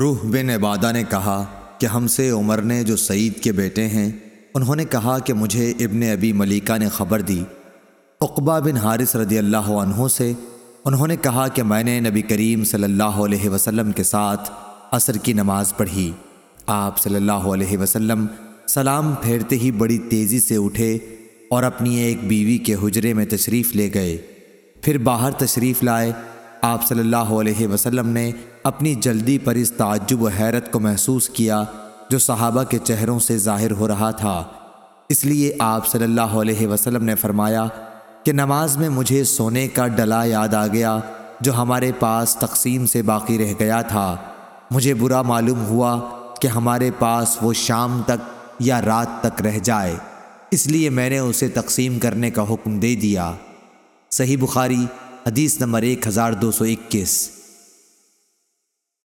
روح بن عبادہ نے کہا کہ ہم سے عمر نے جو سعید کے بیٹے ہیں، انہوں نے کہا کہ مجھے ابن ابی ملیکہ نے خبر دی۔ اقبا بن حارث رضی اللہ عنہ سے انہوں نے کہا کہ میں نے نبی کریم صلی اللہ علیہ وسلم کے ساتھ عصر کی نماز پڑھی۔ آپ صلی اللہ علیہ وسلم سلام پھیرتے ہی بڑی تیزی سے اٹھے اور اپنی ایک بیوی کے حجرے میں تشریف لے گئے۔ پھر باہر تشریف لائے آپ صلی اللہ علیہ وسلم نے اپنی جلدی پر اس تعجب و حیرت کو محسوس کیا جو صحابہ کے چہروں سے ظاہر ہو رہا تھا۔ اس لیے آپ صلی اللہ علیہ وسلم نے فرمایا کہ نماز میں مجھے سونے کا ڈلا یاد آ گیا جو ہمارے پاس تقسیم سے باقی رہ گیا تھا۔ مجھے برا معلوم ہوا کہ ہمارے پاس وہ شام تک یا رات تک رہ جائے۔ اس لیے میں نے اسے تقسیم کرنے کا حکم دے دیا۔ صحیح بخاری حدیث نمبر ایک ہزار دو سو اکیس۔